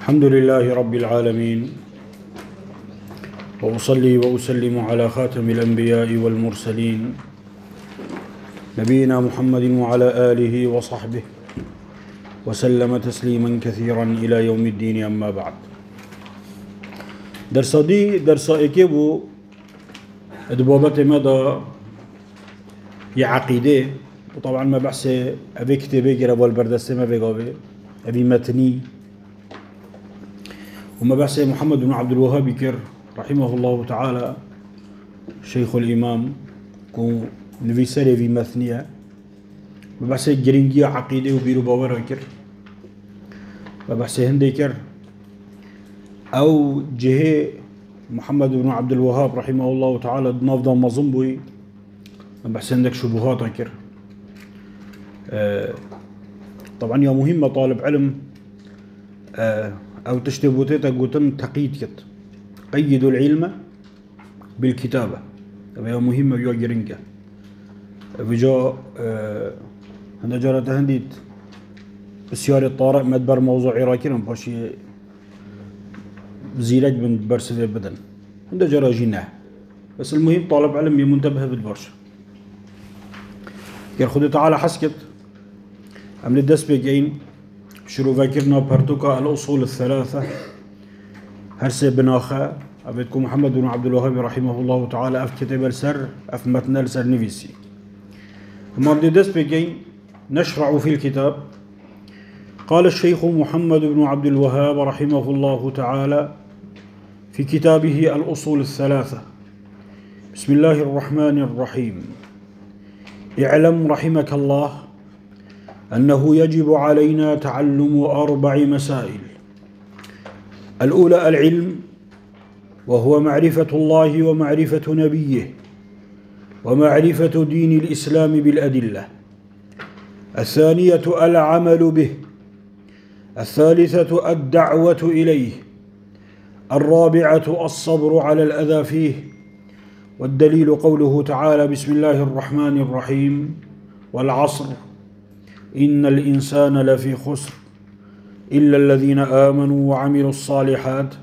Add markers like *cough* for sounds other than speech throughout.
الحمد لله رب العالمين. وأصلي وأسلم على خاتم الأنبياء والمرسلين. نبينا محمد وعلى آله وصحبه وسلم تسليما كثيرا إلى يوم الدين أما بعد. درس دي درس إكيبو دبوبة مدى يعقيدة وطبعا ما بحث أبي كتابي كرا والبردسة ما بيقابي أبي متني. وما بحث محمد بن عبد الوهاب كر رحمه الله تعالى شيخ الإمام كو نبي سري في مثنية. ما بحث جرينجيا عقيدة وبيرو باورا كر ما بحث هندي كر أو جهة محمد بن عبد الوهاب رحمه الله تعالى نافضا مظنبوي. ما بحث عندك شبهات كر آه طبعا يا مهمة طالب علم. آه أو تشتبوتيتا قوتن تقييد كت. قيدوا العلم بالكتابة. هي مهمة يا جرينكا. فجاء آه هذا جرى تهنديد بسيارة طارئ مدبر موضوع عراقي باشي زيلج من برسل بدن. هذا جرى جناه بس المهم طالب علم منتبه بالبرشا يا خذ تعالى حسكت. عمل الدس بيجين شروع فكرنا برتوكا الأصول الثلاثة. هرسي بناخا أبيتكم محمد بن عبد الوهاب رحمه الله تعالى أف كتاب السر أف متن السر نفيسي. أما بدي دس نشرع في الكتاب. قال الشيخ محمد بن عبد الوهاب رحمه الله تعالى في كتابه الأصول الثلاثة. بسم الله الرحمن الرحيم. اعلم رحمك الله أنه يجب علينا تعلم أربع مسائل. الأولى العلم وهو معرفة الله ومعرفة نبيه ومعرفة دين الإسلام بالأدلة. الثانية العمل به الثالثة الدعوة إليه الرابعة الصبر على الأذى فيه. والدليل قوله تعالى بسم الله الرحمن الرحيم والعصر. إن الإنسان لفي خسر إلا الذين آمنوا وعملوا الصالحات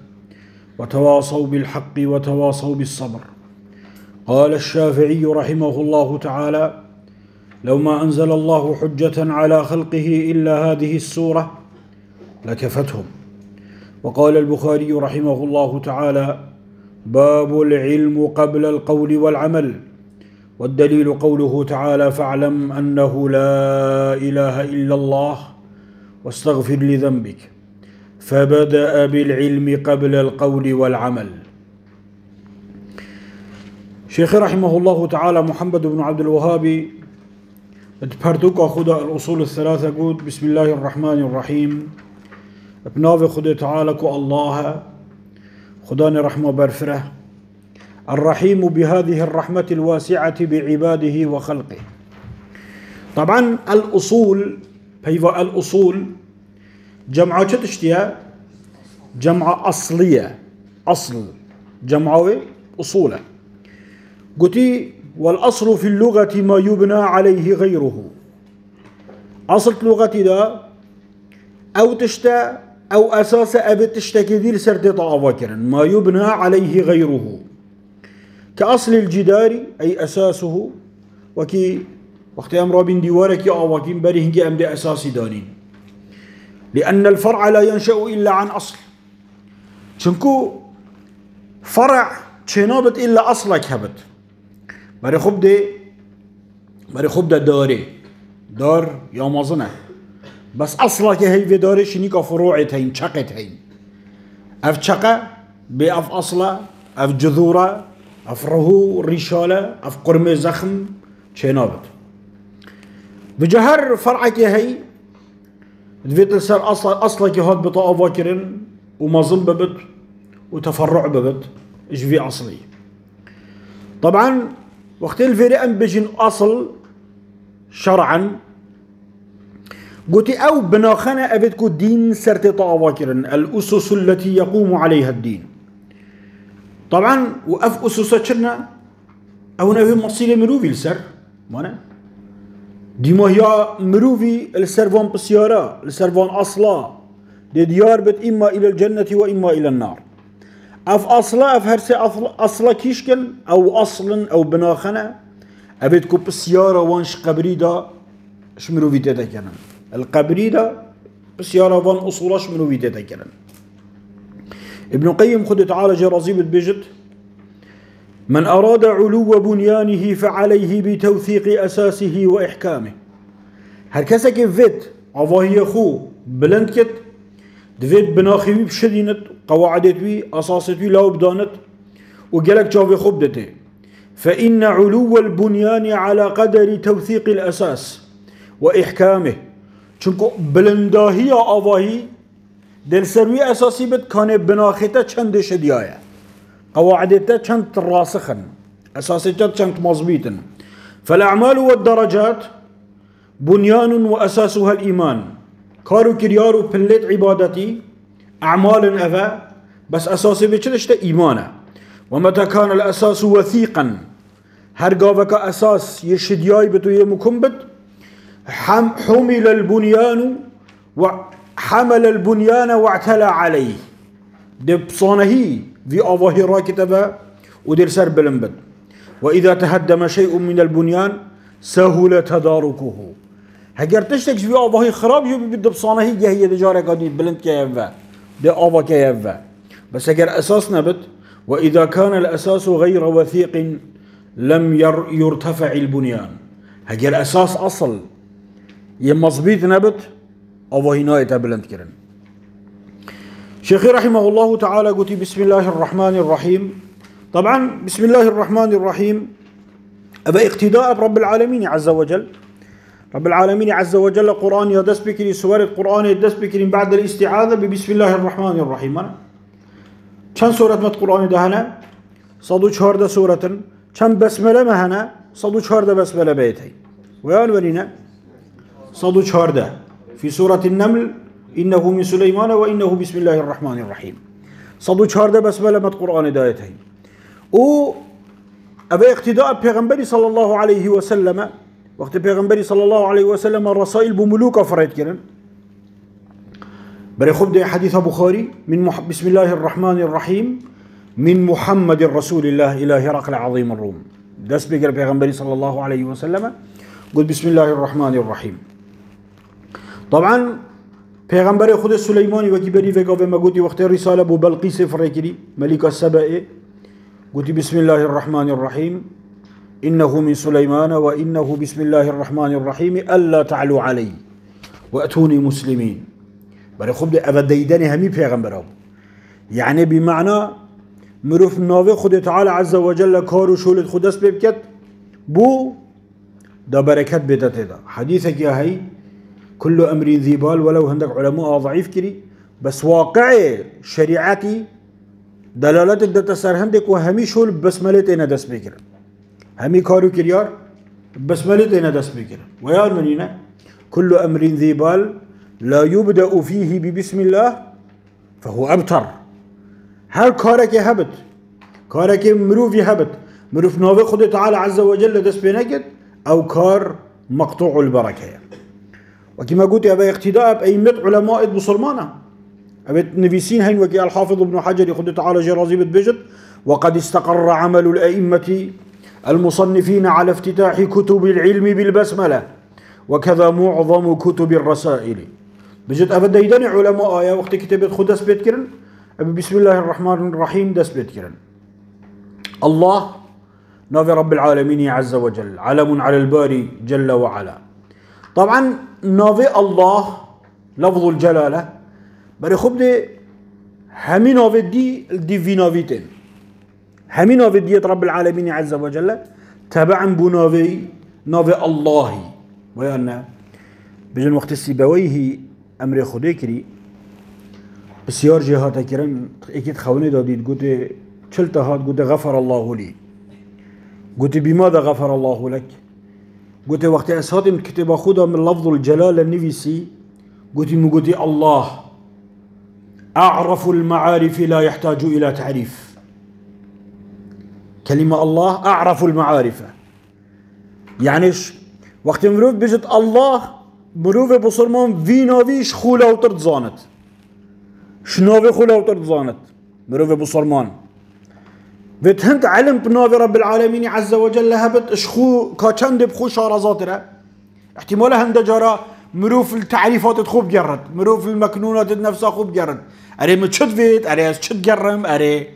وتواصوا بالحق وتواصوا بالصبر. قال الشافعي رحمه الله تعالى لو ما أنزل الله حجة على خلقه إلا هذه السورة لكفتهم. وقال البخاري رحمه الله تعالى باب العلم قبل القول والعمل. والدليل قوله تعالى فاعلم أنه لا إله إلا الله واستغفر لذنبك فبدأ بالعلم قبل القول والعمل. شيخ رحمه الله تعالى محمد بن عبد الوهاب بردوك خدا الاصول الثلاثه قود بسم الله الرحمن الرحيم بناف خدا تعالى كو الله خداني رحمه برفره الرحيم بهذه الرحمة الواسعة بعباده وخلقه. طبعا الأصول هيفا الأصول جمع تشتيا جمع أصلية. أصل جمع أصولة قلت والأصل في اللغة ما يبنى عليه غيره. أصل لغة دا أو تشتا أو أساس أبي تشتكي ذي سرد ما يبنى عليه غيره. كأصل الجدار أي أساسه وكي وقت أمر بن ديوارك يا وكين بريه أم أساس دانين. لأن الفرع لا ينشأ إلا عن أصل. شنكو فرع تشنابت إلا أصلك هبت. بري خب دي بري خب ده داري دار يا مازنه. بس أصلك هي في داري شنيك فروعت هين شقت هين أف شقة بأف أصله أف جذوره افرهو ريشالة أف قرمي زخم شينابت بجهر فرعك هي دفيت السر اصل اصلك هاد بطاقة فاكرين وما ظل ببت وتفرع ببت إيش في اصلي طبعا وقت الفيري ام بجن اصل شرعا قلت أو بناخنا ابدكو دين سرتي طاقة الاسس التي يقوم عليها الدين طبعا وأف أسساتنا أو نبي مصير مروفي السر مانا؟ ديما هي مروفي السرفان بسيارة السرفان أصلا. دي ديار بت إما إلى الجنة وإما إلى النار. أف أصلا أف هرسي أصلا, أصلا كيشكن أو أصلا أو بناخنا أبيت كو بسيارة وانش قبري دا شمرو فيتا كنن. القبري دا بسيارة وان أصولا شمرو فيتا كنن. ابن قيم خد تعالى جرازيب البيجت من أراد علو بنيانه فعليه بتوثيق أساسه وإحكامه. هركسا كيف فيت عواهي خو بلند دفيت بناخيوي بشدينت قواعدتوي أساستوي لو بدانت وقالك جاوي خوب دته. فإن علو البنيان على قدر توثيق الأساس وإحكامه چونكو بلنداهي آواهي دل سروي أساسي بت كان بناخته چند شديايا قواعدته چند راسخا أساسيته چند مضبيطا فالأعمال والدرجات بنيان وأساسها الإيمان كارو كريارو بلت عبادتي أعمال أفا بس أساسي بچلشت إيمانه ومتى كان الأساس وثيقا هرقابك أساس يشدياي بتو يمكم بت حمل البنيان وحمل البنيان واعتلى عليه. دي بصانه في أظاهر راكتبا ودير سر بلنبد وإذا تهدم شيء من البنيان سهل تداركه. هجر تشتك في أظاهر خراب يبي بد بصانه هي دجارة قديد بلند كيفا دي أظا كيفا بس هجر أساس نبت وإذا كان الأساس غير وثيق لم يرتفع البنيان. هجر أساس أصل. يمصبيت نبت أو هنا بلند كرن شيخي رحمه الله تعالى قلت بسم الله الرحمن الرحيم. طبعا بسم الله الرحمن الرحيم. أبا اقتداء برب العالمين عز وجل. رب العالمين عز وجل قرآن يدس بكري سورة قرآن يدس بكري بعد الاستعاذة ببسم الله الرحمن الرحيم. كم سورة مت قرآن دهنا؟ صدو چهارده سورة. كم بسملة مهنا؟ صدو چهارده بسملة بيتي ويان ولينا؟ صدو چهارده. في سورة النمل إنه من سليمان وإنه بسم الله الرحمن الرحيم. صدو چهارده بسملة مت قرآن دايتي و أبا اقتداء پیغمبري صلى الله عليه وسلم وقت پیغمبري صلى الله عليه وسلم الرسائل بملوك فريد كرن بري خب حديث بخاري من مح... بسم الله الرحمن الرحيم من محمد رسول الله إلى هرقل عظيم الروم. دس بقر پیغمبري صلى الله عليه وسلم قل بسم الله الرحمن الرحيم طبعا پیغمبر خود سليماني وكي بري فيقا بما قلت وقت الرسالة بو بلقيس فريكري ملك السبائي قلت بسم الله الرحمن الرحيم إنه من سليمان وإنه بسم الله الرحمن الرحيم ألا تعلوا علي وأتوني مسلمين برای أو دیدن همی پیغمبر يعني بمعنى مروف ناوه خود تعالى عز وجل كارو شولد خودست ببكت بو دا بركات بدته دا. حديثك يا هي كل أمر ذي بال ولو هندك علماء ضعيف كري بس واقع شريعتي دلالتك دا تسر هندك وهمي شول بسملت إنا دس بكر. همي كارو كريار بسملت إنا دس بكر. ويا منينا كل أمر ذي بال لا يبدأ فيه ببسم الله فهو أبتر. هر كارك هبت كارك مروفي هبت مروف نوفي خد تعالى عز وجل دس بنجد أو كار مقطوع البركة. وكما قلت أبا اقتداء بأئمة علماء بصرمانة أبا نفيسين هين وكي الحافظ ابن حجر خد تعالى جرازي بتبجد. وقد استقر عمل الأئمة المصنفين على افتتاح كتب العلم بالبسملة. وكذا معظم كتب الرسائل. بجد أبدا يدني علماء آية وقت كتابة خود دست بيت كرن. بسم الله الرحمن الرحيم دست بيت كرن. الله نافي رب العالمين عز وجل. علم على الباري جل وعلا. طبعا نافي الله لفظ نافي دي دي في نافيتين همي نافي دي رب العالمين عز وجل تبعا بنافي نافي الله. ويانا بجن وقت السيبويه أمر خدای کری بسیار جهات کرن اکید خونه دادید گوته چل هات گوته غفر الله لی گوته بماذا غفر الله لك؟ گوته وقتی اسهات کتاب خدا من لفظ الجلال النفسي قلت مقولي الله. أعرف المعارف لا يحتاج إلى تعريف. كلمة الله أعرف المعارف. يعني وقت مروف بجد الله مروف بسلمان وی ناویش خولا و ترد زانت. شنوفي خلو ترضانت مروفي بصرمان فيت هنت علم بنوفي رب العالمين عز وجل هبت اشخو كاچند بخو شارزات احتمال هند جارا مروف التعريفات تخوب جرد مروف المكنونات نفسها خوب جرد. اري متشد فيت اري تشد جرم؟ اري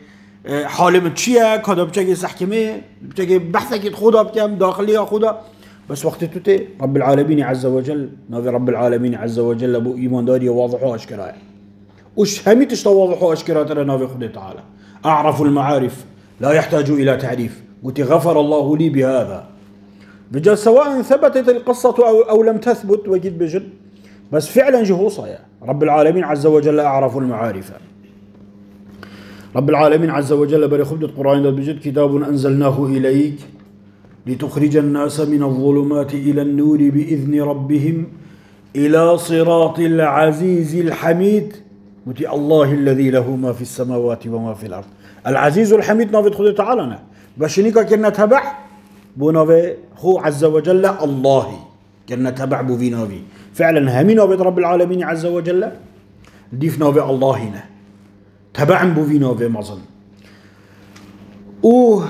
آه، حالم تشيا كذا بتجي سحكمه بتجي بحثك خدا بكم داخلية خدا؟ بس وقت توتي رب العالمين عز وجل نبي رب العالمين عز وجل ابو ايمان داري واضح واشكرا وش همي تشتواضح واشكرا ترى نبي خده تعالى اعرف المعارف. لا يحتاج إلى تعريف. قلت غفر الله لي بهذا. بجد سواء ثبتت القصة أو, أو لم تثبت وجد بجد بس فعلا جهوصة يا رب العالمين. عز وجل أعرف المعارف. رب العالمين عز وجل بري خبدة القرآن بجد. كتاب أنزلناه إليك لتخرج الناس من الظلمات إلى النور بإذن ربهم إلى صراط العزيز الحميد. متي الله الذي له ما في السماوات وما في الأرض. العزيز الحميد نافذ خذ تعالى بشنيكا كنا تبع بونافي هو عز وجل الله. كنا تبع بو فينافي فعلا همين رب العالمين عز وجل. ديف نوفي الله هنا تبع بو فينافي مظن. اوه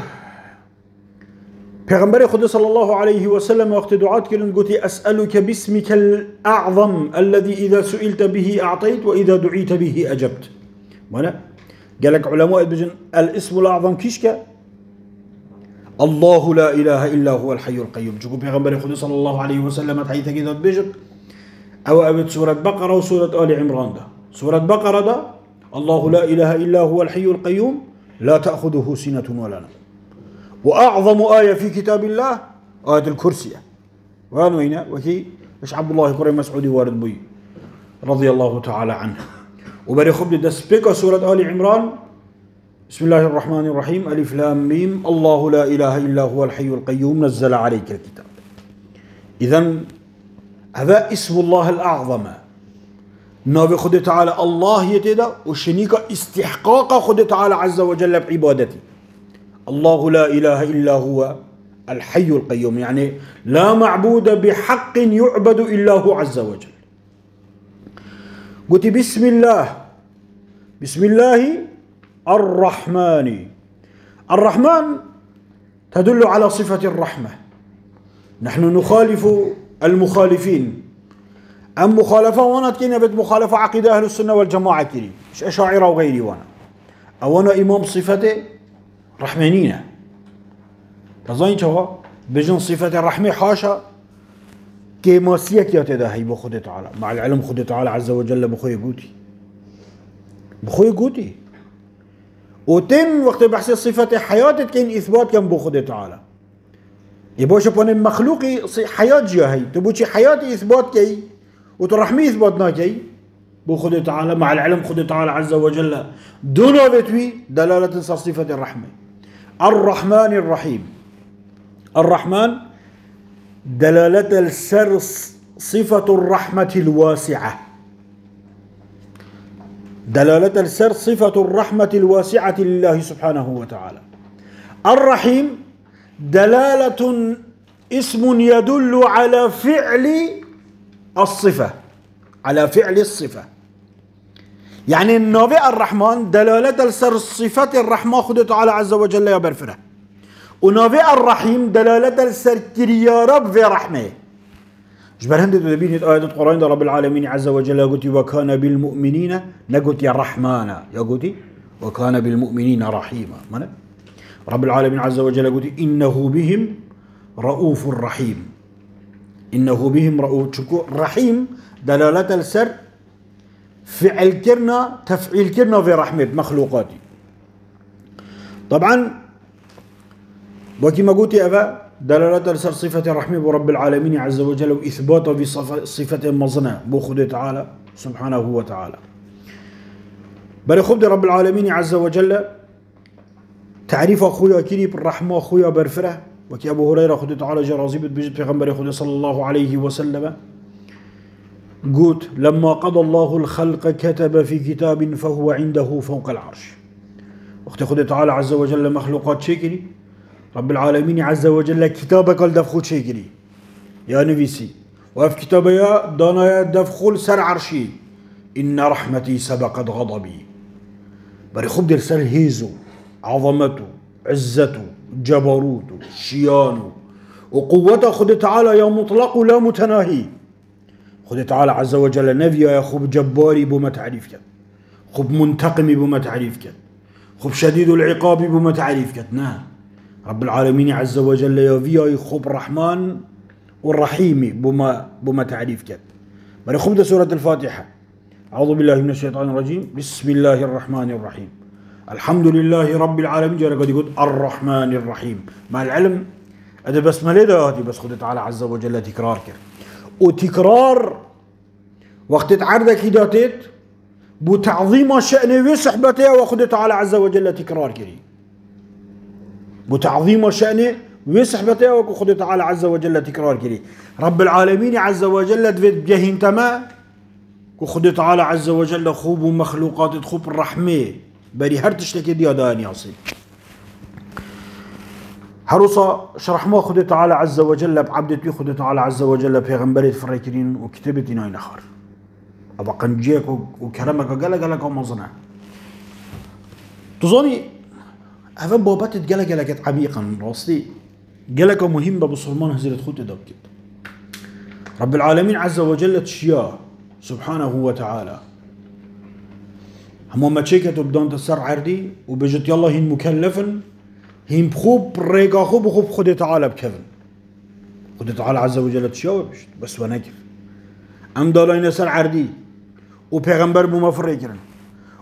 پیغمبر خود صلى الله عليه وسلم وقت دعات كلن قلت أسألك باسمك الأعظم الذي إذا سئلت به أعطيت وإذا دعيت به أجبت. وأنا قالك علماء بجن الاسم الأعظم كيشك الله لا إله إلا هو الحي القيوم. جوكو پیغمبر خود صلى الله عليه وسلم حيث كذا بجن. أو أبد سورة بقرة وسورة آل عمران ده سورة بقرة ده الله لا إله إلا هو الحي القيوم لا تأخذه سنة ولا نوم. وأعظم آية في كتاب الله آية الكرسي. وين وكي إيش عبد الله كريم مسعودي وارد بي رضي الله تعالى عنه. وبري خبد دسبيكا سورة آل عمران. بسم الله الرحمن الرحيم. ألف لام ميم. الله لا إله إلا هو الحي القيوم. نزل عليك الكتاب. إذا هذا اسم الله الأعظم. نبي خد تعالى الله يتدا وشنيك استحقاق خد تعالى عز وجل بعبادتي. الله لا إله إلا هو الحي القيوم. يعني لا معبود بحق يعبد إلا هو عز وجل. قلت بسم الله. بسم الله الرحمن. الرحمن تدل على صفة الرحمة. نحن نخالف المخالفين. أم مخالفة وانا تكينا بيت مخالفة عقيدة أهل السنة والجماعة كري مش أشاعرة وغيري وأنا. أو أنا إمام صفته رحمانية. تظن شو بجن صفة الرحمة حاشا كما سيك يا تداهي بخد تعالى مع العلم خد تعالى عز وجل بخوي قوتي بخوي قوتي وتن وقت بحث صفة حياتك كان إثبات كان بخد تعالى يبوش بون مخلوقي حياة جاهي تبوشي حياتي إثبات كي وترحمي إثباتنا كي بخد تعالى مع العلم خد تعالى عز وجل. دون بتوي دلالة صفة الرحمة. الرحمن الرحيم. الرحمن دلالة السر صفة الرحمة الواسعة. دلالة السر صفة الرحمة الواسعة لله سبحانه وتعالى. الرحيم دلالة اسم يدل على فعل الصفة على فعل الصفة. يعني النبي الرحمن دلالة السر صفة الرحمة خد تعالى عز وجل يا ونبي الرحيم دلالة السر يا رب في رحمه جبر هند تبين آية القرآن رب العالمين عز وجل قلت وكان بالمؤمنين نقول يا رحمن يا قلت وكان بالمؤمنين رحيما من رب العالمين عز وجل قلت إنه بهم رؤوف رحيم إنه بهم رؤوف رحيم دلالة السر فعل كرنا تفعيل كرنا في رحمة مخلوقاتي طبعا وكما قلت أبا؟ دلالة لسر صفة الرحمة برب العالمين عز وجل وإثبات بصفة مظنة بخد تعالى سبحانه وتعالى. بل خبد رب العالمين عز وجل تعريف أخويا كيري بالرحمة أخويا برفرة وكي أبو هريرة خد تعالى جرازيبت بجد في غنبري صلى الله عليه وسلم. قلت لما قضى الله الخلق كتب في كتاب فهو عنده فوق العرش. وقت خد تعالى عز وجل مخلوقات شكري. رب العالمين عز وجل كتابك قال دفخو شكري يا نبيسي وفي كتاب يا دانا دفخول سر عرشي. إن رحمتي سبقت غضبي. بري خب در سر هيزو عظمته عزته جبروته شيانه وقوته خد تعالى يا مطلق لا متناهي. خد تعالى عز وجل نبيا يا خب جباري بما تعريف كان خب منتقمي بما تعريف كان خب شديد العقاب بما تعريف كان نعم. رب العالمين عز وجل يا فيا خب الرحمن والرحيم بما بما تعريف كان بري خب سورة الفاتحة. أعوذ بالله من الشيطان الرجيم. بسم الله الرحمن الرحيم. الحمد لله رب العالمين. جرى قد يقول الرحمن الرحيم. مع العلم؟ هذا بس ما هذه بس خذ تعالى عز وجل تكرار كر وتكرار وقت تعرضك هداتيت بو تعظيم شأن وصحبته وخذ تعالى عز وجل تكرار كري بو تعظيم شأن وصحبته وخذ تعالى عز وجل تكرار كري رب العالمين عز وجل تفيد بيهين تمام وخد تعالى عز وجل خوب ومخلوقات تخوب الرحمة بري هر تشتكي دي داني أصيل هروسا شرح ما خد تعالى عز وجل بعبدتي خد تعالى عز وجل بيغمبري فريكرين وكتبتي ناي نخر أبا قنجيك وكرمك قال قال ومظنع تظني هذا بابات قال قال عميقا راستي قال مهم بصرمان هزيرة خوت دبكت رب العالمين عز وجل تشياه سبحانه وتعالى. هم ما تشيكتوا بدون تسر عردي وبجت يلا هين مكلفن هين بخوب ريقا خوب وخوب خد تعالى بكفن. خد تعالى عز وجل تشاوب بس ونكف. أم دالين سر عردي وبيغمبر بما فريكرن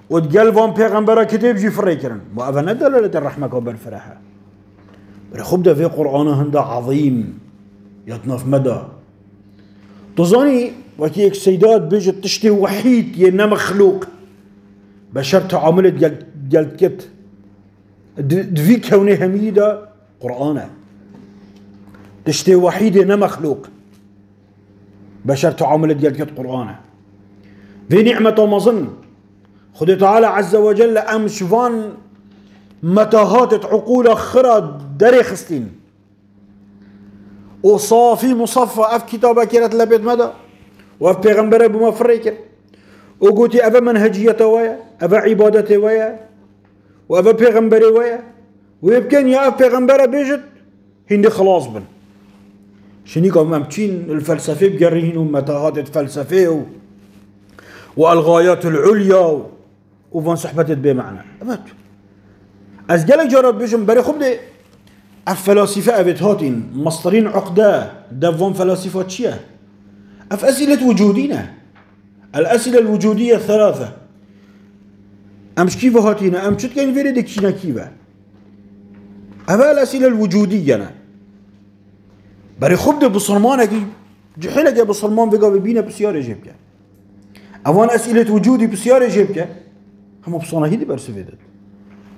وتقال فان بيغمبر كتب جي فريكرن ما ندل الرحمة كوبر فرحة خب ده في قرآن هندا عظيم يطنف مدى تظني وكيك سيدات بيجت تشتي وحيد ينا مخلوق بشر تعاملت قالت كت دفي كوني هميدة قرآن تشتي وحيد ينا مخلوق بشر تعاملت قالت كت قرآن في نعمة مظن خذ تعالى عز وجل أم شفان متاهات عقول خرا دري خستين. وصافي مصفى أف كتابة كيرت لبيت مدى؟ وف پیغمبر فريكر وقوتي أفا منهجية ويا أفا عبادة ويا وأفا پیغمبر ويا ويبكن يا أف پیغمبر بيجت هندي خلاص بن. شنيكا ممتين الفلسفة بقريهن ومتاهات الفلسفة و... وألغايات العليا وفان صحبتت بمعنى أبد از جلك جرب بيجم بري خب دي الفلاسفة أبت هاتين مصدرين عقدة. دفون فلاسفة تشيه أف أسئلة وجودنا الأسئلة الوجودية الثلاثة أمش كيف هاتينا أم شد كان فيري دكشنا كيفا أفا الأسئلة الوجودية أنا بري خبد بصرمان أكي جحيلك بصرمان بقى ببينا بسيارة جيبك أفان أسئلة وجودي بسيارة جيبك هم بصنا هيدي برسفيدت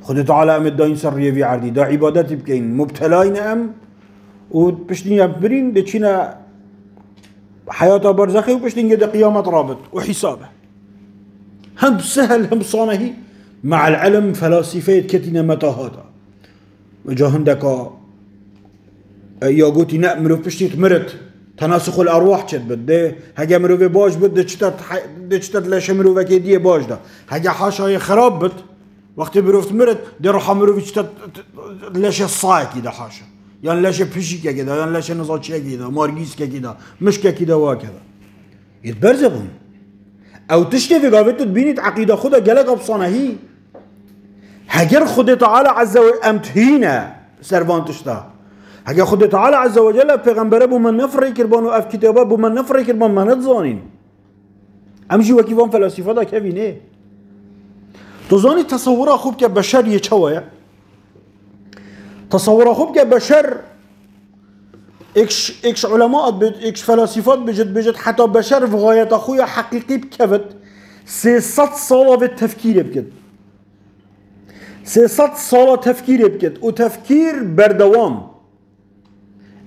خد تعالى أم الدين سرية في عردي دا عبادات بكين مبتلاين أم وبشتين برين دتشينا حياته برزخي وبشتين قد قيامة رابط وحسابه هم سهل هم صانهي مع العلم فلاسفة كتنا متاهاتا وجا هندك يا قوتي نأمرو بشتيت مرت تناسخ الأرواح چت بد ده هگه مرو باش بد ده چتت ده چتت لش مرو وکی دیه باش ده. هگه حاشای خراب بد. وقتی بروفت مرت ده روح مرو چتت لش صايك ده حاشا. يعني لاش بشيكا كده يعني لاش نزاتشا كده مارجيسكا كده مشكا كده وهكذا يتبرزقون أو تشتي في قابلت تبيني عقيدة خدا جلق ابصانه هي هجر خدا تعالى عز وجل امتهينا سربان تشتا. هجر خدا تعالى عز وجل پیغمبره بو من نفر كربان اف كتابه بو من نفر كربان من نتزانين امجي وكيفان فلاسفه دا كفينه تزاني تصوره خوب که بشر یه چوه تصور خوب که بشر اكش اكش علماء اكش فلاسفات بجد بجد حتى بشر في غاية اخويا حقيقي بكفت سيصد صالة في التفكير بكد سيصد صالة تفكير بكد وتفكير بردوام.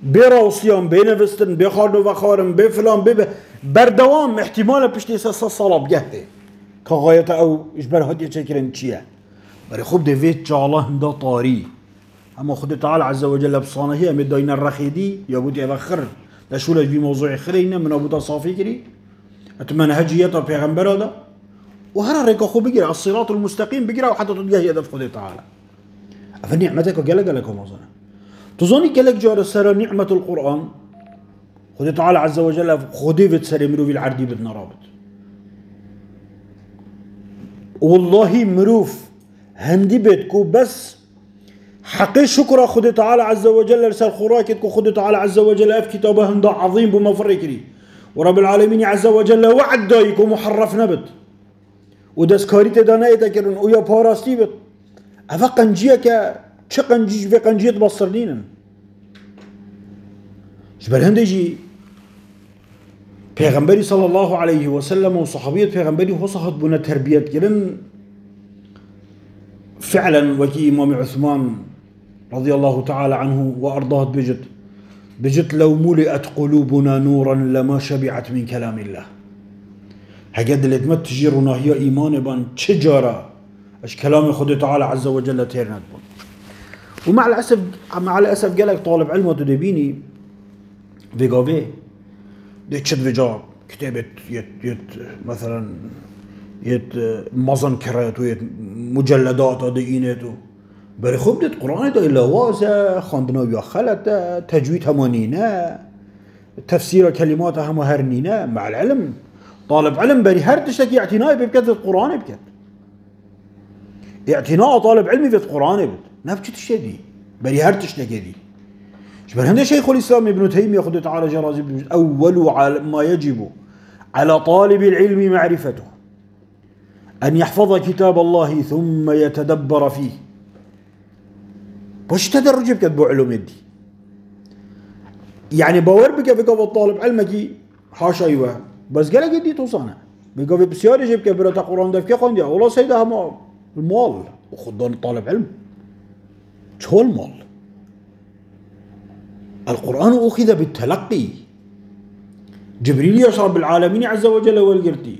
بروسيان بنفستن بخارن وخارن بفلان بب بردوام احتمال بشتي سيصد صالة بجهده كغاية أو اجبر هدي تشكرن تشيه بري خوب ديفيت جاله هندا طاري اما خود تعالى عز وجل بصانه هي مدين الرخيدي يقول يا بخر لشو في موضوع خرينا من ابو تصافي كري اتمنى هجية پیغمبر هذا وهر ريكا خو بقرا الصراط المستقيم بقرا وحتى تلقاه هدف خدي تعالى أفنعمتك قال قال لكم أظن تظني قال جار سر نعمة القرآن. خدي تعالى عز وجل في تسري مروف العردي بدنا رابط. والله مروف هندي بيتكو بس حقي شكر خدي تعالى عز وجل رسال خوراكتكو. خدي تعالى عز وجل أف كتابة هندا عظيم بما ورب العالمين عز وجل وعد دايكو محرف نبت. ودسكاري تدانا يتكرن ويا باراستي بت أفا قنجية ك چه قنجي في قنجيه بصرنين جبل هندجي پیغمبری صلى الله عليه وسلم وصحابية پیغمبری وصحت بنا تربية كرن فعلا وكي إمام عثمان رضي الله تعالى عنه وأرضاه بجد بجد لو ملئت قلوبنا نورا لما شبعت من كلام الله. هقد اللي تمت تجيرنا هي إيمان بان تجارة اش كلام خد تعالى عز وجل تيرنا ومع الأسف مع الأسف قالك طالب علم وتدبيني فيقافي دي تشد فيجا كتابة يت يت مثلا يت مزن كرات ويت مجلدات دي إينتو بري خوب ديت قرآن دا واسع خاندنا بيا خلطة تجويد همانينا تفسير كلمات هم هرنينا مع العلم طالب علم بري هر تشتكي اعتناء بكت القرآن بكت. اعتناء طالب علمي في القرآن بت نبكي تشتكي بري هر تشتكي دي شبه هذا شيخ الإسلام ابن تيمية خذ تعالى جرازي أول ما يجب على طالب العلم معرفته. أن يحفظ كتاب الله ثم يتدبر فيه باش تدرج بك علوم يدي يعني باور بك بك الطالب علمك حاشا أيوه بس قال يدي توصانا بك بسيار يجيب برا قرآن دفك خوندي والله سيدها ما المال وخدان طالب علم. شو المال القرآن أخذ بالتلقي. جبريل يشرب العالمين عز وجل والقرتي.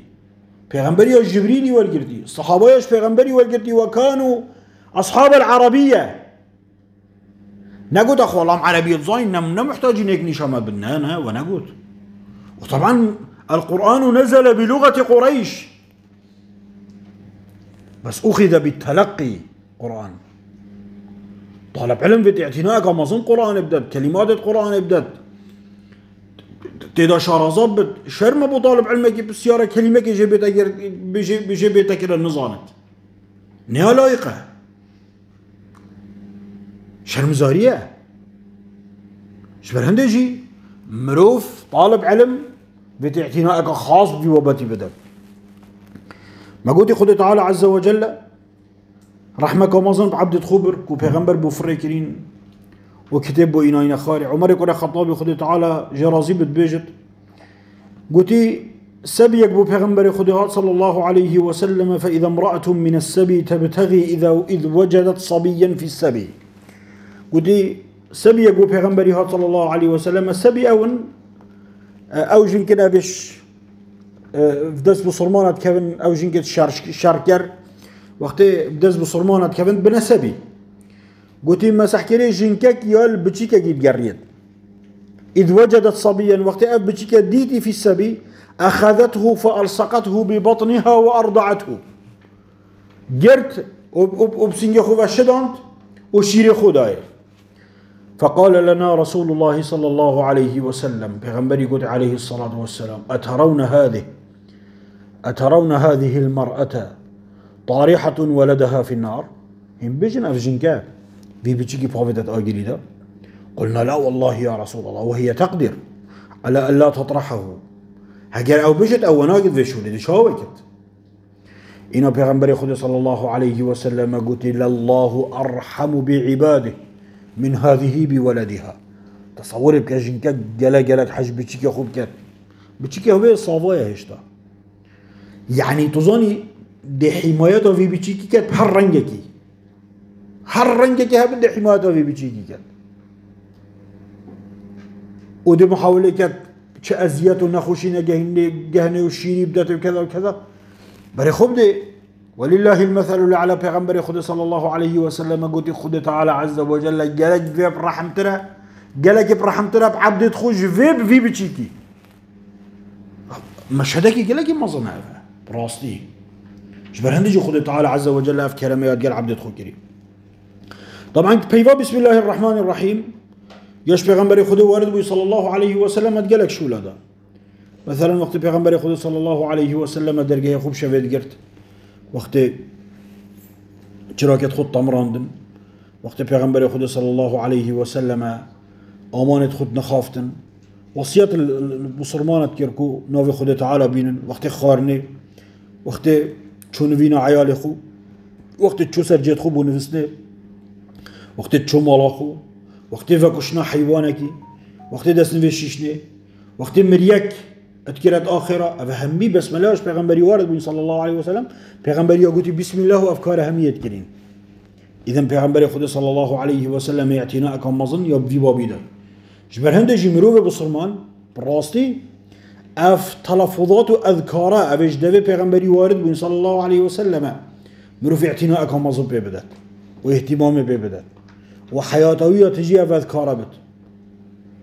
پیغمبري جبريل والقرتي. الصحابة يش پیغمبري والقرتي. وكانوا أصحاب العربية نقول أخو الله عربية زين نم محتاجين هيك نشامة بالنانة ونقول وطبعا القرآن نزل بلغة قريش بس أخذ بالتلقي قرآن. طالب علم في اعتناء مظن قرآن بدت كلمات القرآن بدت. تدا شارزات بد شرم ابو طالب علمك بالسيارة كلمة كي بيتكر بيجي بيتكر النظانت نها لايقة شرم زارية شبر هندجي مروف طالب علم في اعتنائك خاص في وبتي بدك ما قلت خد تعالى عز وجل رحمة كمازن بعبد خبر كو پیغمبر بو فريكرين وكتاب بو إناين خاري عمر يقول خطابي خد تعالى جرازي بتبيجت. قلتي سبيك بو پیغمبر خدا صلى الله عليه وسلم فإذا امرأة من السبي تبتغي إذا إذ وجدت صبيا في السبي. قلتي سبيك بو پیغمبر صلى الله عليه وسلم سبي أون أو جن كده بش في دس بصرمانات كevin أو جن كده شاركر. وقتی كevin بنسبي قلت مسح كري جنكك يال بتشيكا جيب جريد إذ وجدت صبيا وقت أب بتشيكا ديتي في السبي أخذته فألصقته ببطنها وأرضعته جرت وبسنجي خوفا شدانت وشيري خداير فقال لنا رسول الله صلى الله عليه وسلم بغنبري قد عليه الصلاة والسلام أترون هذه؟ أترون هذه المرأة؟ طارحة ولدها في النار. هم بيجن أفجنكا في بيجيكي بروفيتة آجري قلنا لا والله يا رسول الله وهي تقدر. على أن لا تطرحه. هجر أو بجت أو ناقد في شو لدي شاوكت إنه بيغمبر خد صلى الله عليه وسلم قتل الله أرحم بعباده من هذه بولدها. تصور بكاجنكا جلا جلا حج بتشيكي خوب كات بتشيكي هو صافايا هشتا. يعني تظني دي حمايته في بتشيكي كات بحر رنجكي. هر رنجكي هبن دي حمايته في بتشيكي كات. ودي محاولة كات چه اذیت و نخوشی نگهنه گهنه و شیری بدت و كذا و كذا بري خوب دي ولله المثل الأعلى پیغمبر خود صلى الله عليه وسلم قلت خود تعالى عز وجل جلك في برحمتنا جلك برحمتنا بعبد تخوش في في بتشيكي مشهدك جلك ما صنع براستي جبر هندجي خد تعالى عز وجل أف كرميات قال عبد خو طبعا بيفا بسم الله الرحمن الرحيم. يش پیغمبر خود وارد بو صلى الله عليه وسلم قالك شو لدا مثلا وقت پیغمبر خود صلى الله عليه وسلم درجة خوب شوید گرت وقت چراکت خود تمراندن وقت پیغمبر خود صلى الله عليه وسلم آمانت خود نخافتن. وصيات البصرمانت كيركو نوفي خود تعالى بينن. وقت خارني. وقت چون وینا عیال خو وقت چو سرجت خو بو نفسنه وقت چو مالا خو وقت وکشنا حیوانکی وقت دست نوشیشنه وقت مریک اتكرت آخرة أف همي بسم الله پیغمبري وارد بين صلى الله عليه وسلم پیغمبري قلت بسم الله وأفكار همية كرين إذا پیغمبري خود صلى الله عليه وسلم اعتناء مظن يبدي بابيدا جبر هنده جمروه بصرمان براستي أف تلفظات و اذكارا افش دوه پیغمبری وارد بین صلی الله علیه وسلم مرو في اعتناء كم مظن بيبدت واهتمام بيبدت وحياتوية تجي اف اذكارا بت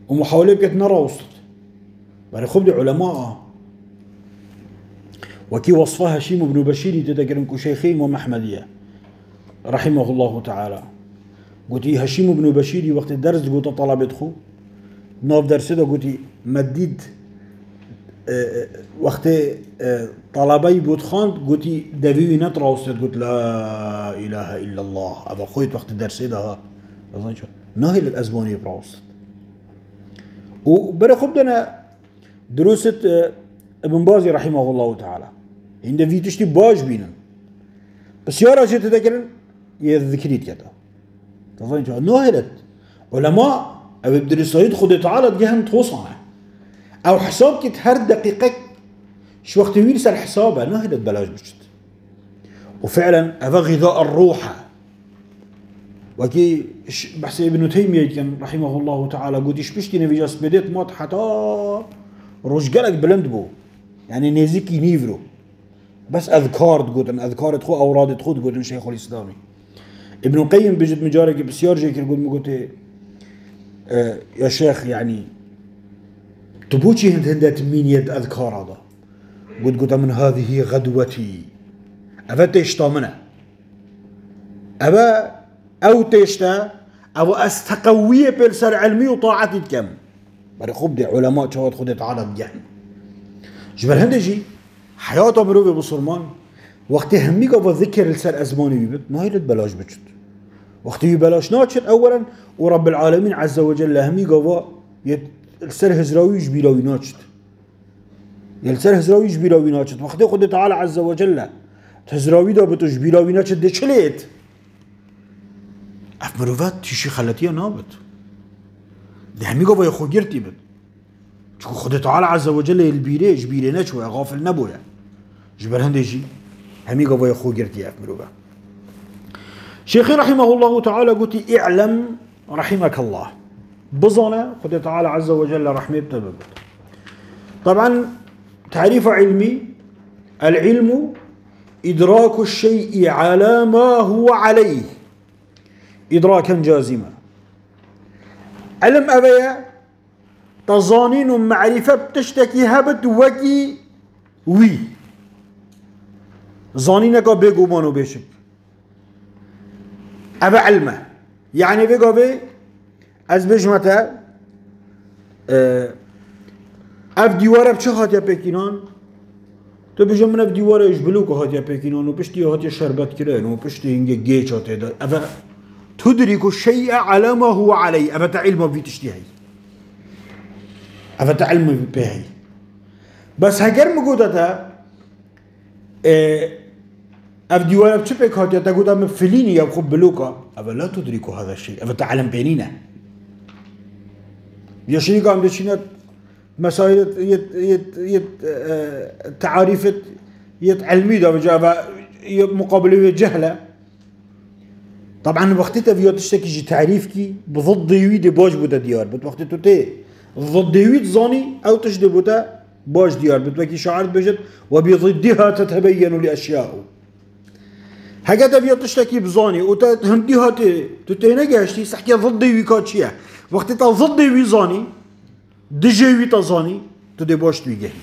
ومحاولة بكت نرى وسط بري خب دي علماء وكي وصفها هشيم بن بشير تذكرن كشيخين ومحمدية رحمه الله تعالى قلت هشيم بن بشير وقت الدرس قلت طلبت خو. ناف درس ده قلت مديد وقت طلبي بود خاند قلت دبي نطرا وستد قلت لا اله الا الله. ابا خويت وقت الدرس ده اظن شو ناهي الازباني براوست وبرا خبدنا دروسة ابن بازي رحمه الله تعالى عند في تشتي باش بينا بس يا راجل تذكرن يذكريت كذا تظن شو ناهلت علماء أو بدرسايد خود تعالى جهن توصنه أو حساب كت هر دقيقة شو وقت ويرس الحساب نهدت بلاش بجد وفعلا هذا غذاء الروح. وكي بحث ابن تيمية كان رحمه الله تعالى قد إيش بشتي نفيجاس بديت مات حتى رجالك بلند بو. يعني نزيكي نيفرو بس اذكار تقول اذكار تخو اوراد تخو تقول شيخ الاسلامي ابن القيم بجد مجارك بسيار جيك يقول آه يا شيخ يعني تبوشي هند هندت مين يد أذكار هذا؟ قد قد من هذه غدوتي. أبا تشتا منه. أبا أو تشتا أو أستقوية بالسر علمي وطاعتي كم بري خب دي علماء شوات خدت على بجهن جبر هندجي حياته مروبة بصرمان وقت همي قبل ذكر السر أزماني بيبت ما يرد بلاش بجد. وقت بلاش ناتشت أولا ورب العالمين عز وجل همي قبل السر هزراوي جبيراوي ناچت. السر هزراوي جبيراوي ناچت. وقتی خود تعالى عز وجل هزراوي دا بتو جبيراوي ناچت ده اف مروفات تيشي خلتيا نابت ده همي قوة يخو گرتي بد. چكو خود تعالى عز وجل البيره جبيره نچو غافل نبويا جبر هندجي همي قوة يخو گرتي اف مروفات شيخي رحمه الله تعالى قلت اعلم رحمك الله. بظنة خد تعالى عز وجل رحمه بتبقى طبعا تعريف علمي العلم إدراك الشيء على ما هو عليه. إدراكا جازما. علم أبيا؟ تظانين معرفة بتشتكي هبت وكي وي. ظانينك بيقو مانو بيشك أبا علمه. يعني بيقو بي از بجمته اف دیواره چه هاتیا پکینان؟ تو بجم من اف دیواره اش بلوک هاتیا پکینان و پشتی هاتیا شربت کرن و پشتی اینگه گیچ هاتیا دا اف تدرك الشيء على ما هو عليه أفا تعلم في تشتهي أفا تعلم بهي بس هجر مقودتا اف ديوان اف تشبك هاتيا تقول ام فليني يا خب بلوكا أفا لا تدرك هذا الشيء أفا تعلم بينينا يشريك عم دشينات مسائل يت يت يت تعاريف يت علمي ده بجابة مقابلة جهلة. طبعا وقتها في تشتكي جي تعريف كي بضد يويد باج بودا ديار بت وقت تو تي ضد يويد زاني أو تشد بودا باج ديار بت وكي شعرت بجد وبضدها تتبين لاشياء هكذا في تشتكي بزاني وتهنديها تي تتينا جاشتي سحكي ضد يوي كاتشيا وقتی تا ضد وی زانی دجه وی تا زانی تو دی باش توی گهی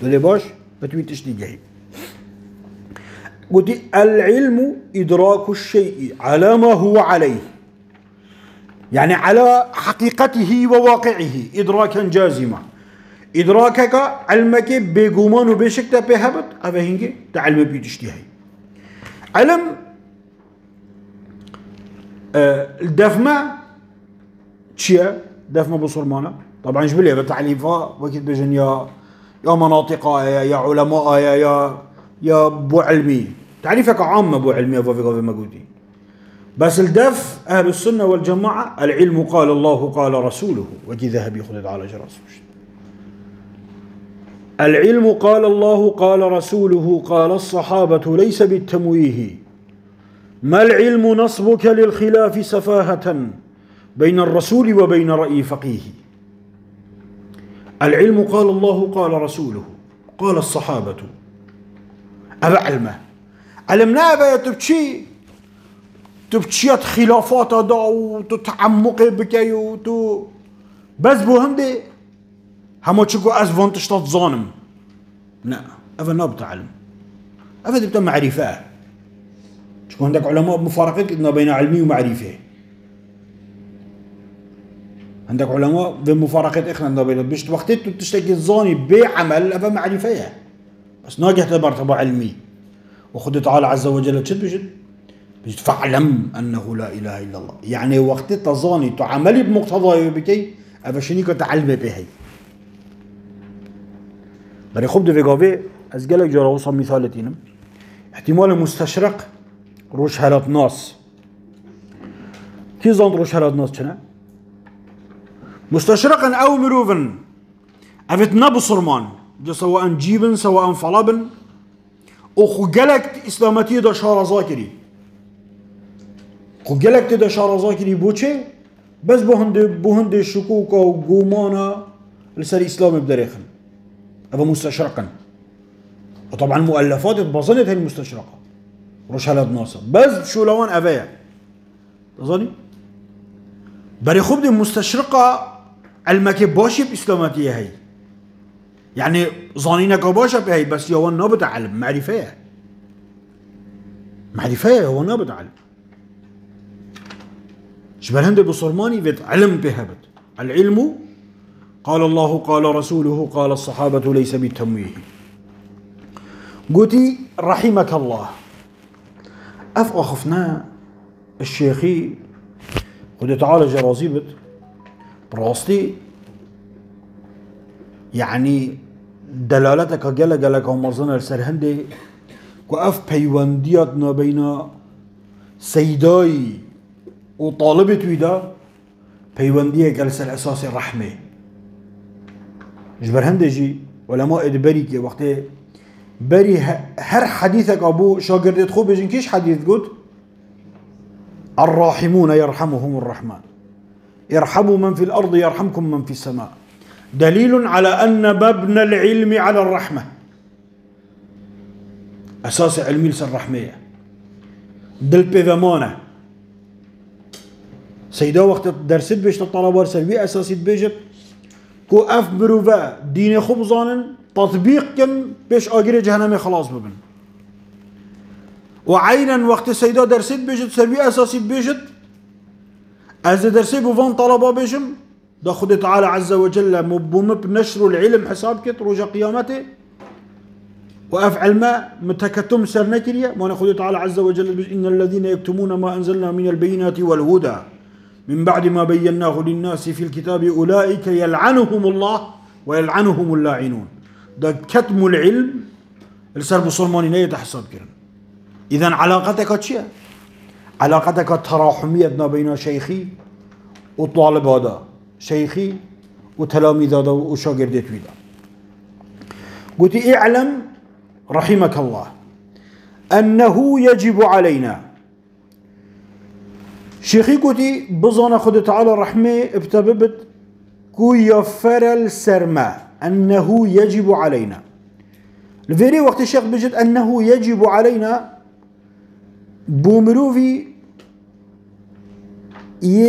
تو دی باش بتوی تشتی گهی قلت العلم إدراك الشيء على ما هو عليه يعني على حقيقته وواقعه إدراكا جازما إدراكك علمك بيقومان وبشك تبهبت أبا هنجي تعلم بيتشتهي علم الدفمة تشيا دفمة بصرمانة طبعا جبلية بتعليفها وكيد بجن يا يا مناطق يا, يا علماء يا يا يا بو علمي تعريفك عامة بو علمي في غير مقودي بس الدف أهل السنة والجماعة العلم قال الله قال رسوله. وكي ذهب يخلد على جراس العلم قال الله قال رسوله قال الصحابة ليس بالتمويه. ما العلم نصبك للخلاف سفاهة؟ بين الرسول وبين رأي فقيه. العلم قال الله قال رسوله قال الصحابة. أبا علمه علمنا أبا تبكي تبكيت خلافات دا وتتعمق بكي وتو. بس بو هندي هما تشكو از فانتش ظانم لا أفا ناب تعلم. أفا تبتا معرفة. شكو عندك علماء مفارقة بين علمي ومعرفة. عندك علماء بمفارقة إخنا بين بيش وقت تشتكي الظاني بعمل أبا معرفة بس ناجح مرتبة علمي. وخد تعالى عز وجل تشد بجد بجد فاعلم أنه لا إله إلا الله. يعني وقت تظاني تعملي بمقتضى بكي أبا شنيكو تعلم بهي. بري خب از قالك جرى وصل مثالتين احتمال مستشرق روش هلات ناس. كي زان روش هلات ناس چنه؟ مستشرقا أو مروفن افت نبصرمان سواء جيبن سواء فلابن وخو قالك إسلامتي دا شارع زاكري. خو قالك دا شارع زاكري بوچه بس بهند بهند شكوك وقومانا لسر إسلام بدريخن. ابا مستشرقا. وطبعا مؤلفات اتبظنت هي المستشرقه رشالات ناصر بس شو لوان أفايا. تظني بري خوب دي مستشرقة علمك باشي بإسلاماتية هي يعني ظانينك باشا بهي بس يوان نابد علم. معرفة. معرفة هو نابد علم. شبه هند بصرماني بيت علم بهبت العلم قال الله قال رسوله قال الصحابة ليس بالتمويه قلتي رحمك الله. أف أخفنا الشيخي قد براستي يعني دلالتك جل جلك ومرزنا السرهندي وأف بيواندياتنا بين سيداي وطالبة ويدا بيواندية جلسة الأساس الرحمة جبر هندجي علماء ادبري كي وقت بري هر حديثك ابو شاگرد خوب بجن كيش حديث قلت الراحمون يرحمهم الرحمن. ارحموا من في الأرض يرحمكم من في السماء. دليل على أن مبنى العلم على الرحمة. أساس علمي لسر الرحميه دل بيفامانه سيدا وقت درست بيش الطلبة سلبي اساسي بيجت كو أف بروفا دين خوب زانن تطبيق كم بيش اجري جهنم خلاص ببن. وعينا وقت سيدا درست بيجت سلبي اساسي بيجت از درسي بوفان طلبة بيشم دا خد تعالى عز وجل مبوم بنشر العلم حساب كت رجا قيامته. وأفعل ما متكتم سر نكريا ما ناخذ تعالى عز وجل إن الذين يكتمون ما أنزلنا من البينات والهدى. من بعد ما بيناه للناس في الكتاب أولئك يلعنهم الله ويلعنهم اللاعنون. ده كتم العلم. السر بصرماني نية حساب كرن. اذا علاقتك تشيا علاقتك تراحمية بين شيخي وطالب هذا شيخي وتلاميذ هذا وشاگردت ويدا قلت اعلم رحمك الله أنه يجب علينا شيخي قلت بظن خد تعالى رحمه ابتببت كو يفر السرما أنه يجب علينا الفيري وقت الشيخ بجد أنه يجب علينا بومروفي ي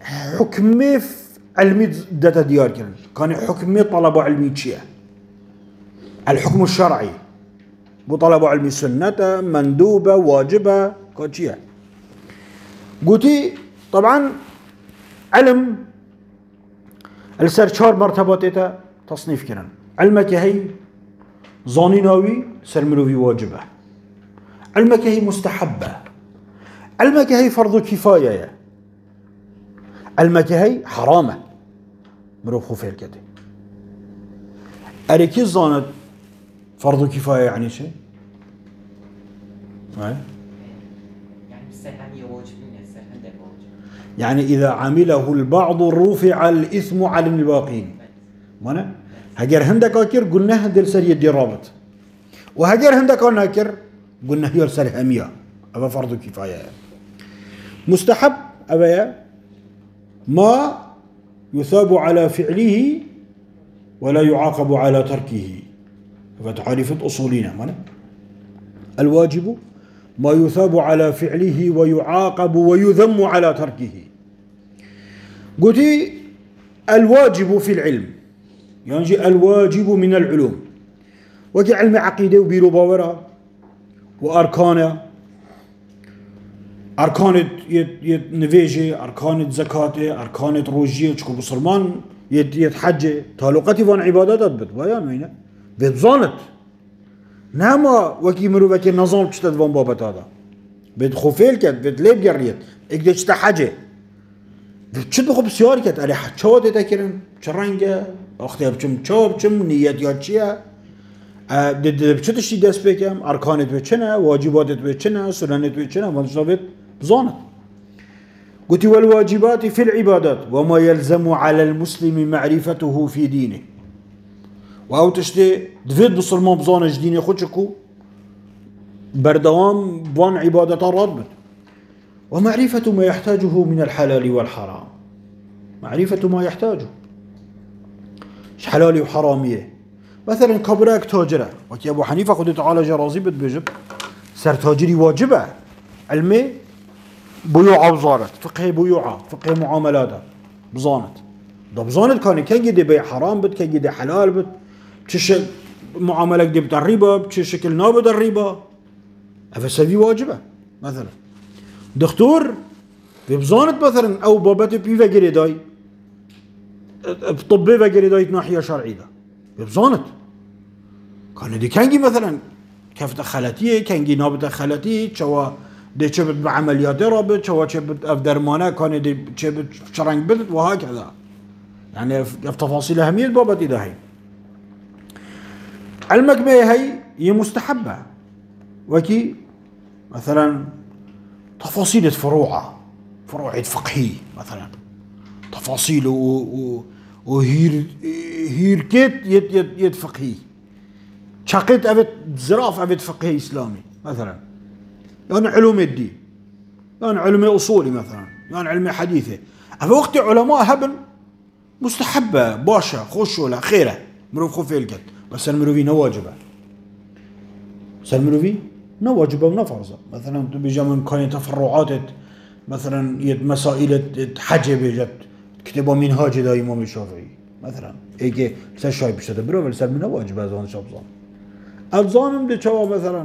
حكمي علمي داتا ديار كان حكمي طلب علمي تشيا الحكم الشرعي. بطلب علم السنة مندوبة واجبة كوتشيا قوتي طبعا علم السر چهار مرتبات تصنيف كرن علمك هي زانيناوي سر مروي واجبة. علمك هي مستحبة. علمك هي فرض كفاية. علمك هي حرامة. مروف خوفير كده أريكي زانت فرض كفاية يعني شيء؟ يعني يعني إذا عمله البعض رفع الإثم على الباقين. مانا؟ هجر هندك أكر قلنا هندل سر يدي رابط. وهجر هندك ناكر قلنا هي سر همية أبا فرض كفاية. مستحب أبا ما يثاب على فعله ولا يعاقب على تركه. فتعرفت أصولنا. من؟ الواجب ما يثاب على فعله ويعاقب ويذم على تركه. قلت الواجب في العلم. يعني الواجب من العلوم. وكي علم عقيدة وبيرو باورا وأركانه أركان يت نفيجي أركان زكاة أركان روجية تشكو بسرمان يت يت حجة تعلقتي فان عبادات بت بيان وينه بتزانت نما وكي مرو وكي نظام تشتد فان بابت هذا. بيت خوفيل كت بيت ليب جريت اكدش تحجة بتشد بخو بسيار كت أري حتشوت تكرن شرنجة أختي بچم چو بچم نيت يا چيا بچتشتی دست بکم ارکانت به چنه واجباتت به چنه سننت به چنه منصبت بزانت قلت والواجبات في العبادات وما يلزم على المسلم معرفته في دينه و تشتي دفيد بصرمان بزانج ديني خودشكو بردوام بوان عبادة راد ومعرفة ما يحتاجه من الحلال والحرام معرفة ما يحتاجه حلال وحرامية مثلا كبرك تاجرة وكي أبو حنيفة خد تعالى جرازي بتبجب سر تاجري واجبة علمي بيوعة وزارت فقه بيوعة فقه معاملات بزانت ده بزانت كان كي جدي بيع حرام بد كي جدي حلال بد تش معاملة دي الربا بتش شكل نابد الربا أفسفي واجبة مثلا دكتور بزانت مثلا أو بابتي بيفا جريداي بطبي فجريداي ناحية شرعية بزانت كان دي كانجي مثلا كيف دخلتيه كانجي ناب دخلتي شوا دي شبت بعمليات رابط شوا شبت اف درمانه كان دي شبت شرنج بدت وهكذا يعني في تفاصيل اهميه بابا دي دهي علمك بيه هي هي مستحبه. وكي مثلا تفاصيل فروعه. فروع فقهي مثلا. تفاصيل و وهير هيركيت يت يت يت فقهي شقيت أبد زراف أبد فقهي إسلامي مثلا. يعني علوم الدين يعني علم أصولي مثلا. يعني علم حديثه أفي وقت علماء هبل مستحبة باشا خوش ولا خيرة. مروف خوفي الكت بس المروفي نواجبه سالمروفي نواجبه ونفرزه مثلا بيجا من كان تفرعات مثلا يد مسائل حجب جت كتبوا منهاج دا امام الشافعي مثلا ايكي سر شاي بشتده برو ولی سر منه واجب از آن شابزان ازانم ده چوا مثلا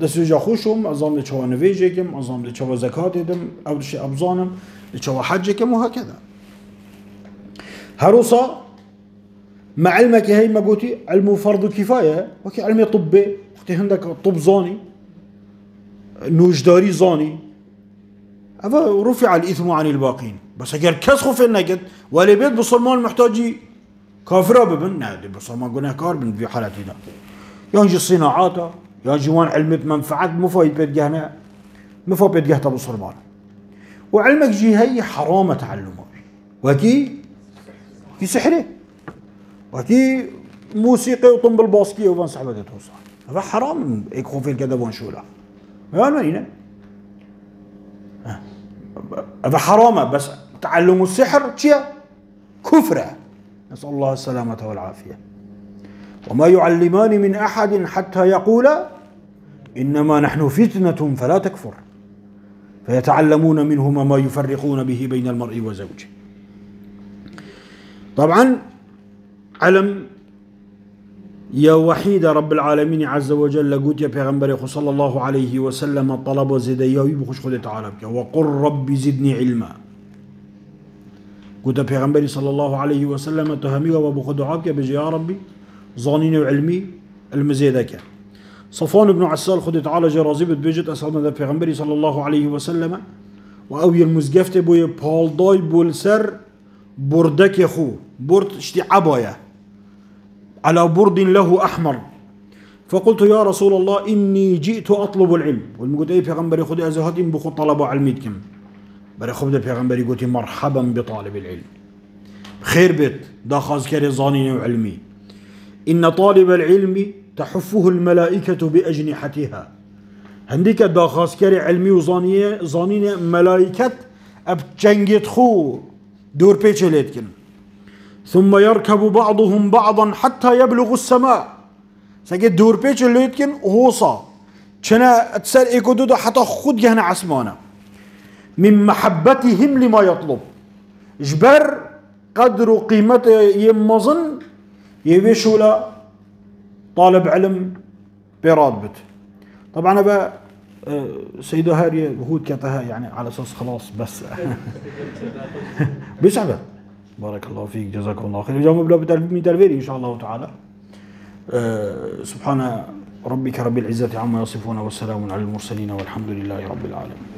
دستوجا خوشم ازان ده چوا نویجه کم ازان ده چوا زکات دم أو دش ابزانم ده چوا حج کم وهكذا هروسا مع علمك هي ما قلتي علم فرض كفايه وكي علم طبي وقتي عندك طب زاني نوجداري زاني هذا رفع الإثم عن الباقين بس اگر کس خوف نگد ولی بيت بسلمان محتاجي كافرة ببن. نادي بسلمان قلنا كار بن في حالتي دا ينجي الصناعات ينجي وان علمة منفعات مفايد بيت جهنا مفا بيت بسلمان. وعلمك جي هي حرام تعلمه وكي في سحره. وكي موسيقى وطنب الباسكي وبان صحبة توصل هذا حرام هيك خوفي الكذب وانشولا ما مالينا هذا حرام بس تعلم السحر تشيا كفرة نسأل الله السلامة والعافية. وما يعلمان من أحد حتى يقولا إنما نحن فتنة فلا تكفر. فيتعلمون منهما ما يفرقون به بين المرء وزوجه. طبعا علم يا وحيد رب العالمين عز وجل قلت يا پیغمبر صلى الله عليه وسلم طلب وزد ياوي بخش خد تعالى وقل رب زدني علما. قلت يا پیغمبر صلى الله عليه وسلم وبخد عابك بجي يا ربي ظانين وعلمي المزيدك صفوان بن عسال خد تعالى جرازي بيجت أسألنا پیغمبر صلى الله عليه وسلم وأوي المزقفت بوي بالداي بولسر بردك خو. برد عبايه على برد له أحمر. فقلت يا رسول الله إني جئت أطلب العلم. والمقول أي پیغمبر خد أزهات بخو طلب علميتكم بري خبد پیغمبر قلت مرحبا بطالب العلم. خير بيت دا خازكري ظانين وعلمي إن طالب العلم تحفه الملائكة بأجنحتها. هنديك دا خازكري علمي وظانية ظانين ملائكة أبجنجت خو دور بيتشليتكن ثم يركب بعضهم بعضا حتى يبلغ السماء. سجد دور بيتش اللي يتكن هوصا شنا تسال ايكو حتى خد جهنا عسمانه من محبتهم لما يطلب. جبر قدر قيمته يمظن يبيشولا طالب علم براتبت طبعا أبا آه، سيدة هارية هو كتها يعني على أساس خلاص بس. *laughs* بيسعبه بارك الله فيك جزاكم الله خير. اليوم بلا مدربيري إن شاء الله تعالى. أه سبحان ربك رب العزة عما يصفون والسلام على المرسلين والحمد لله رب العالمين.